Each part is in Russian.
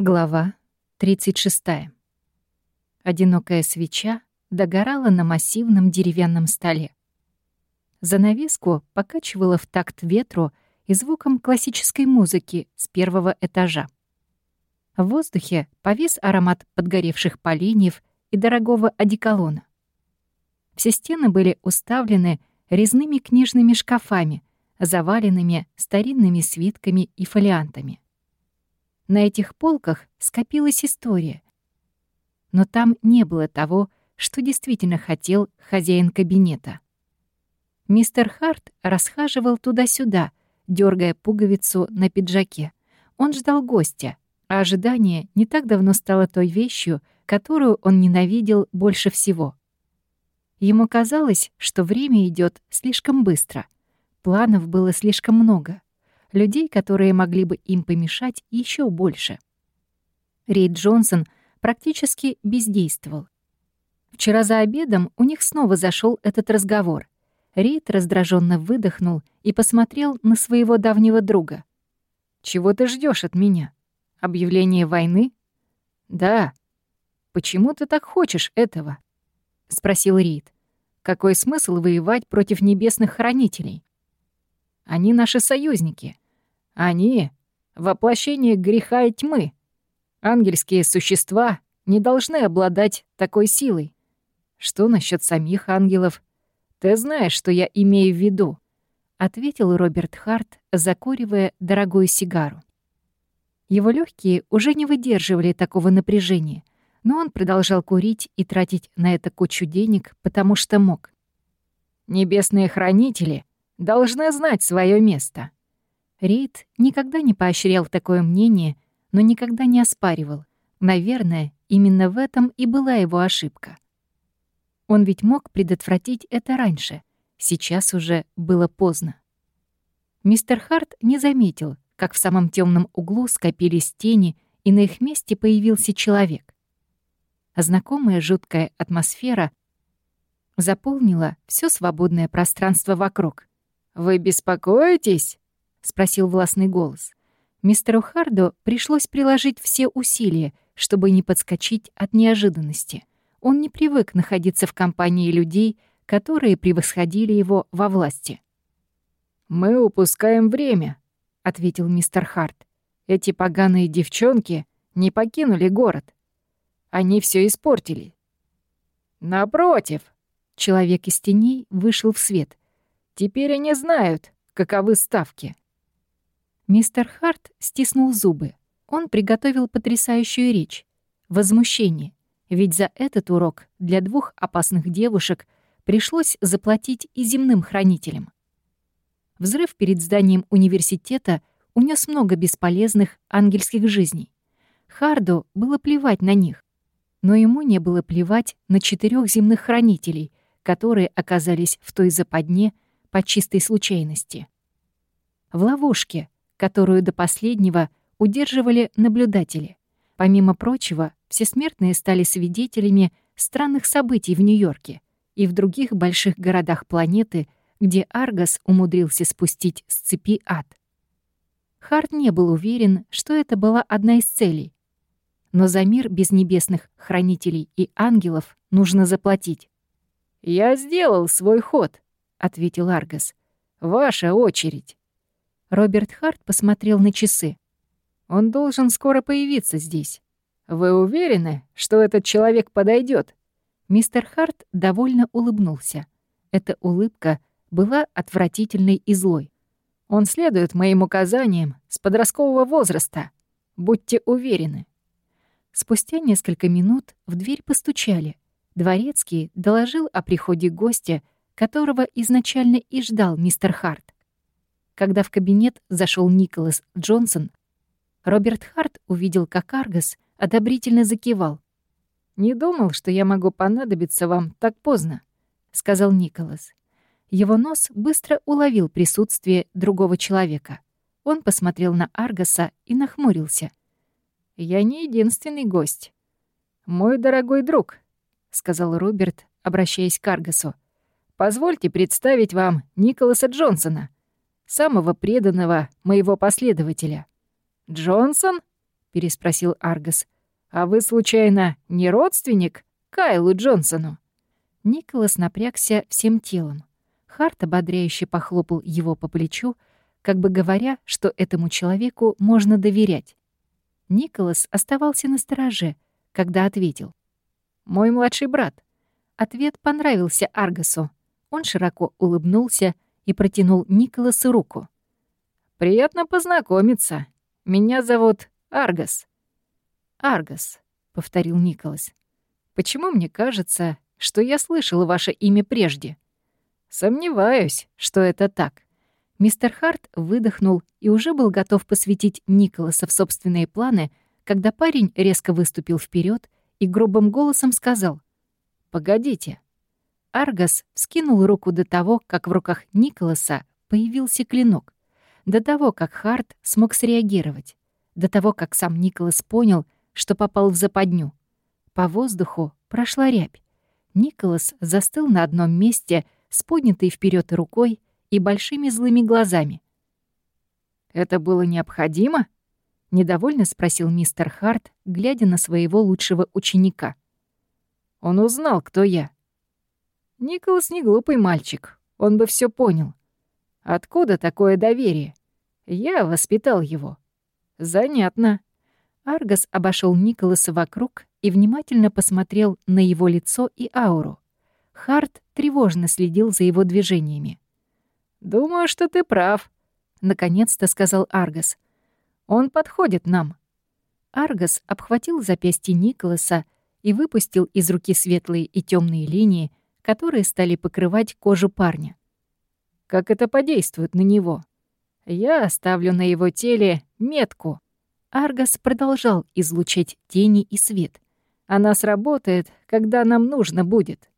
Глава 36. Одинокая свеча догорала на массивном деревянном столе. Занавеску покачивала в такт ветру и звуком классической музыки с первого этажа. В воздухе повис аромат подгоревших поленьев и дорогого одеколона. Все стены были уставлены резными книжными шкафами, заваленными старинными свитками и фолиантами. На этих полках скопилась история. Но там не было того, что действительно хотел хозяин кабинета. Мистер Харт расхаживал туда-сюда, дергая пуговицу на пиджаке. Он ждал гостя, а ожидание не так давно стало той вещью, которую он ненавидел больше всего. Ему казалось, что время идет слишком быстро. Планов было слишком много людей, которые могли бы им помешать еще больше. Рейд Джонсон практически бездействовал. Вчера за обедом у них снова зашел этот разговор. Рейд раздраженно выдохнул и посмотрел на своего давнего друга. «Чего ты ждешь от меня? Объявление войны?» «Да. Почему ты так хочешь этого?» — спросил Рид. «Какой смысл воевать против небесных хранителей? Они наши союзники. Они — воплощение греха и тьмы. Ангельские существа не должны обладать такой силой. Что насчет самих ангелов? Ты знаешь, что я имею в виду, — ответил Роберт Харт, закуривая дорогую сигару. Его легкие уже не выдерживали такого напряжения, но он продолжал курить и тратить на это кучу денег, потому что мог. «Небесные хранители должны знать свое место». Рейд никогда не поощрял такое мнение, но никогда не оспаривал. Наверное, именно в этом и была его ошибка. Он ведь мог предотвратить это раньше. Сейчас уже было поздно. Мистер Харт не заметил, как в самом темном углу скопились тени, и на их месте появился человек. знакомая жуткая атмосфера заполнила все свободное пространство вокруг. «Вы беспокоитесь?» — спросил властный голос. Мистеру Харду пришлось приложить все усилия, чтобы не подскочить от неожиданности. Он не привык находиться в компании людей, которые превосходили его во власти. «Мы упускаем время», — ответил мистер Харт. «Эти поганые девчонки не покинули город. Они все испортили». «Напротив», — человек из теней вышел в свет — Теперь они знают, каковы ставки. Мистер Харт стиснул зубы. Он приготовил потрясающую речь. Возмущение. Ведь за этот урок для двух опасных девушек пришлось заплатить и земным хранителям. Взрыв перед зданием университета унес много бесполезных ангельских жизней. Харду было плевать на них, но ему не было плевать на четырех земных хранителей, которые оказались в той западне, по чистой случайности. В ловушке, которую до последнего удерживали наблюдатели. Помимо прочего, все смертные стали свидетелями странных событий в Нью-Йорке и в других больших городах планеты, где Аргос умудрился спустить с цепи ад. Харт не был уверен, что это была одна из целей. Но за мир без небесных хранителей и ангелов нужно заплатить. «Я сделал свой ход», — ответил Аргас. «Ваша очередь». Роберт Харт посмотрел на часы. «Он должен скоро появиться здесь. Вы уверены, что этот человек подойдет? Мистер Харт довольно улыбнулся. Эта улыбка была отвратительной и злой. «Он следует моим указаниям с подросткового возраста. Будьте уверены». Спустя несколько минут в дверь постучали. Дворецкий доложил о приходе гостя, которого изначально и ждал мистер Харт. Когда в кабинет зашел Николас Джонсон, Роберт Харт увидел, как Аргас одобрительно закивал. «Не думал, что я могу понадобиться вам так поздно», — сказал Николас. Его нос быстро уловил присутствие другого человека. Он посмотрел на Аргаса и нахмурился. «Я не единственный гость. Мой дорогой друг», — сказал Роберт, обращаясь к Аргасу. Позвольте представить вам Николаса Джонсона, самого преданного моего последователя». «Джонсон?» —— переспросил Аргас. «А вы, случайно, не родственник Кайлу Джонсону?» Николас напрягся всем телом. Харт ободряюще похлопал его по плечу, как бы говоря, что этому человеку можно доверять. Николас оставался на стороже, когда ответил. «Мой младший брат». Ответ понравился Аргасу. Он широко улыбнулся и протянул Николасу руку. «Приятно познакомиться. Меня зовут Аргас». «Аргас», — повторил Николас. «Почему мне кажется, что я слышал ваше имя прежде?» «Сомневаюсь, что это так». Мистер Харт выдохнул и уже был готов посвятить Николаса в собственные планы, когда парень резко выступил вперед и грубым голосом сказал «Погодите». Аргас скинул руку до того, как в руках Николаса появился клинок, до того, как Харт смог среагировать, до того, как сам Николас понял, что попал в западню. По воздуху прошла рябь. Николас застыл на одном месте с поднятой вперед рукой и большими злыми глазами. «Это было необходимо?» — недовольно спросил мистер Харт, глядя на своего лучшего ученика. Он узнал, кто я. Николас не глупый мальчик, он бы все понял. Откуда такое доверие? Я воспитал его. Занятно. Аргас обошел Николаса вокруг и внимательно посмотрел на его лицо и ауру. Харт тревожно следил за его движениями. «Думаю, что ты прав», — наконец-то сказал Аргас. «Он подходит нам». Аргас обхватил запястье Николаса и выпустил из руки светлые и темные линии, которые стали покрывать кожу парня. «Как это подействует на него?» «Я оставлю на его теле метку». Аргас продолжал излучать тени и свет. «Она сработает, когда нам нужно будет».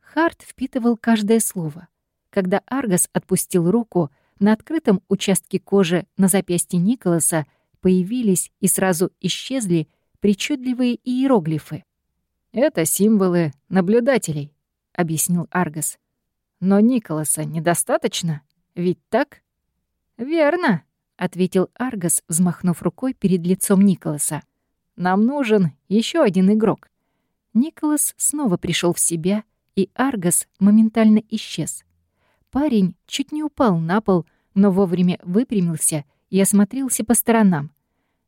Харт впитывал каждое слово. Когда Аргас отпустил руку, на открытом участке кожи на запястье Николаса появились и сразу исчезли причудливые иероглифы. «Это символы наблюдателей», — объяснил Аргас. «Но Николаса недостаточно, ведь так?» «Верно», — ответил Аргас, взмахнув рукой перед лицом Николаса. «Нам нужен еще один игрок». Николас снова пришел в себя, и Аргас моментально исчез. Парень чуть не упал на пол, но вовремя выпрямился и осмотрелся по сторонам.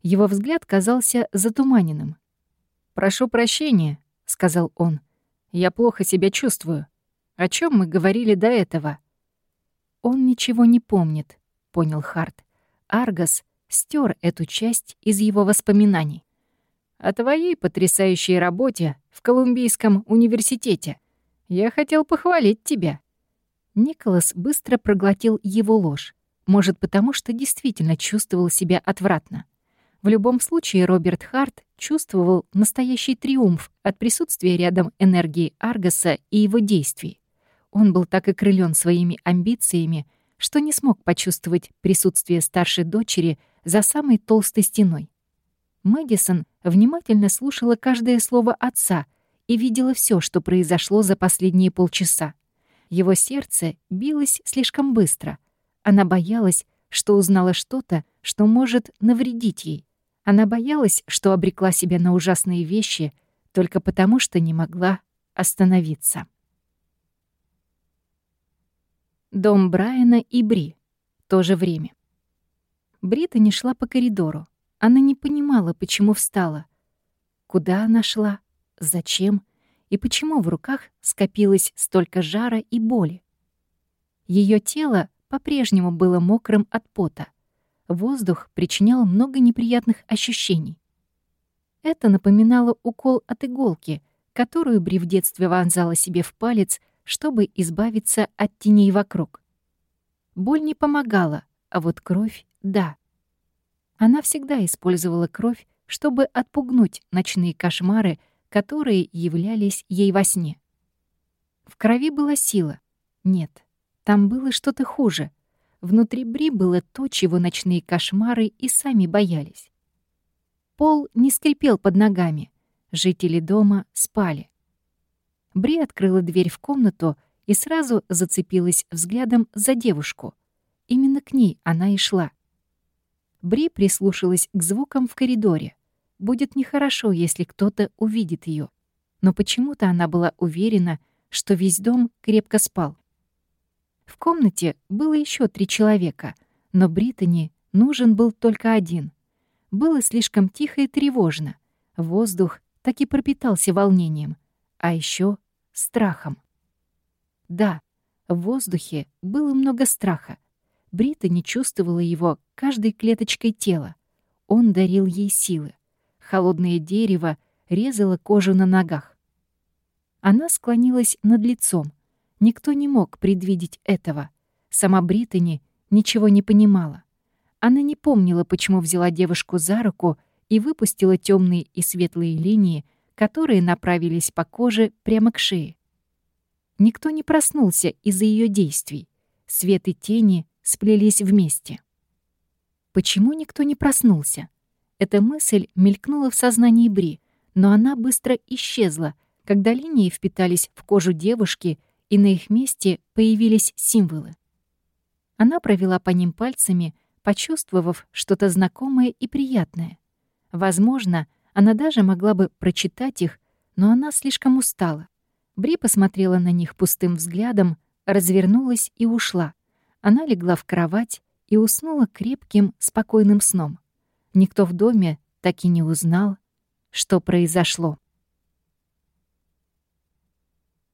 Его взгляд казался затуманенным. «Прошу прощения», — сказал он. «Я плохо себя чувствую. О чем мы говорили до этого?» «Он ничего не помнит», — понял Харт. Аргас стер эту часть из его воспоминаний. «О твоей потрясающей работе в Колумбийском университете. Я хотел похвалить тебя». Николас быстро проглотил его ложь. Может, потому что действительно чувствовал себя отвратно. В любом случае, Роберт Харт чувствовал настоящий триумф от присутствия рядом энергии Аргаса и его действий. Он был так окрылен своими амбициями, что не смог почувствовать присутствие старшей дочери за самой толстой стеной. Мэдисон внимательно слушала каждое слово отца и видела все, что произошло за последние полчаса. Его сердце билось слишком быстро. Она боялась, что узнала что-то, что может навредить ей. Она боялась, что обрекла себя на ужасные вещи только потому, что не могла остановиться. Дом Брайана и Бри. То же время. Брита не шла по коридору. Она не понимала, почему встала. Куда она шла? Зачем? и почему в руках скопилось столько жара и боли. Ее тело по-прежнему было мокрым от пота. Воздух причинял много неприятных ощущений. Это напоминало укол от иголки, которую Бри в детстве вонзала себе в палец, чтобы избавиться от теней вокруг. Боль не помогала, а вот кровь — да. Она всегда использовала кровь, чтобы отпугнуть ночные кошмары которые являлись ей во сне. В крови была сила. Нет, там было что-то хуже. Внутри Бри было то, чего ночные кошмары и сами боялись. Пол не скрипел под ногами. Жители дома спали. Бри открыла дверь в комнату и сразу зацепилась взглядом за девушку. Именно к ней она и шла. Бри прислушалась к звукам в коридоре. Будет нехорошо, если кто-то увидит ее. Но почему-то она была уверена, что весь дом крепко спал. В комнате было еще три человека, но Британи нужен был только один. Было слишком тихо и тревожно. Воздух так и пропитался волнением, а еще страхом. Да, в воздухе было много страха. Брита не чувствовала его каждой клеточкой тела. Он дарил ей силы. Холодное дерево резало кожу на ногах. Она склонилась над лицом. Никто не мог предвидеть этого. Сама Британи ничего не понимала. Она не помнила, почему взяла девушку за руку и выпустила темные и светлые линии, которые направились по коже прямо к шее. Никто не проснулся из-за ее действий. Свет и тени сплелись вместе. Почему никто не проснулся? Эта мысль мелькнула в сознании Бри, но она быстро исчезла, когда линии впитались в кожу девушки, и на их месте появились символы. Она провела по ним пальцами, почувствовав что-то знакомое и приятное. Возможно, она даже могла бы прочитать их, но она слишком устала. Бри посмотрела на них пустым взглядом, развернулась и ушла. Она легла в кровать и уснула крепким, спокойным сном. Никто в доме так и не узнал, что произошло.